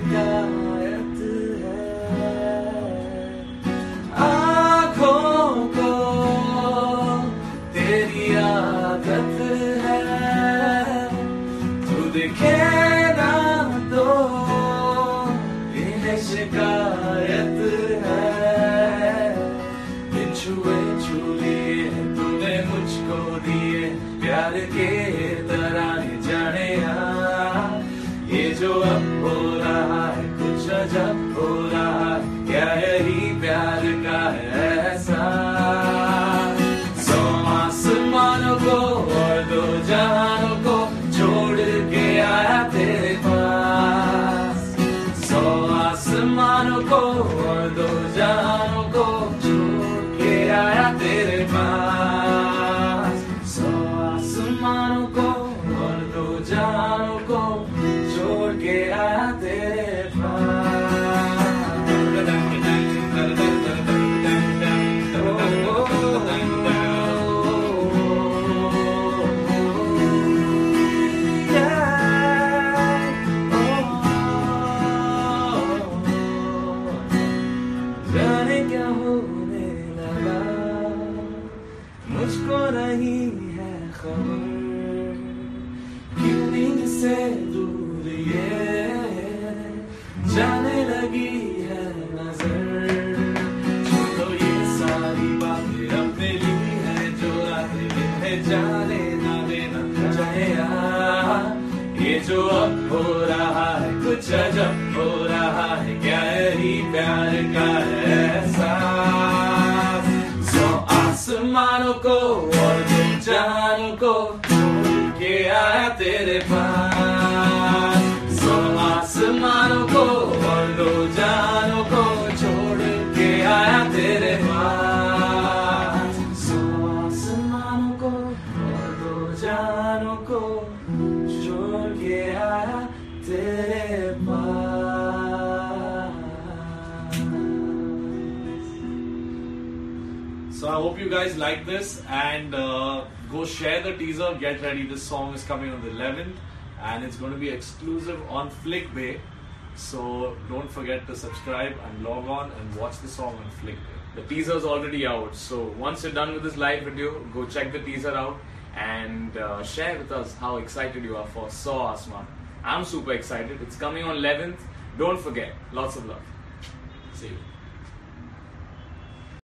शिकायत आदत है। तू देखे ना शिकायत है। छुए छू लिए मुझको दिए, प्यार के को और दो जहानों को छोड़ के आया तेरे पास। सौ आसमानों को मुझको नहीं है खबर। क्यों नींद से दूर ये जाने लगी है नज़र। छोड़ो ये सारी बातें अपने लिए है, जो रातें है, जाने ना देना। चाहे ये जो अब हो रहा है, कुछ अजब हो रहा है, क्या यही प्यार का है? आसमानों को और जानों को के आया तेरे पास। सौ आसमानों को और दो जानों को छोड़ के आया तेरे पास। सौ आसमानों को और दो जानों को छोड़ के आया तेरे So I hope you guys like this and uh, go share the teaser. Get ready. This song is coming on the 11th and it's going to be exclusive on Flickbay. So don't forget to subscribe and log on and watch the song on Flickbay. The teaser is already out, so once you're done with this live video, go check the teaser out and uh, share with us how excited you are for Saw Asman. I'm super excited. It's coming on 11th. Don't forget. Lots of love. See you.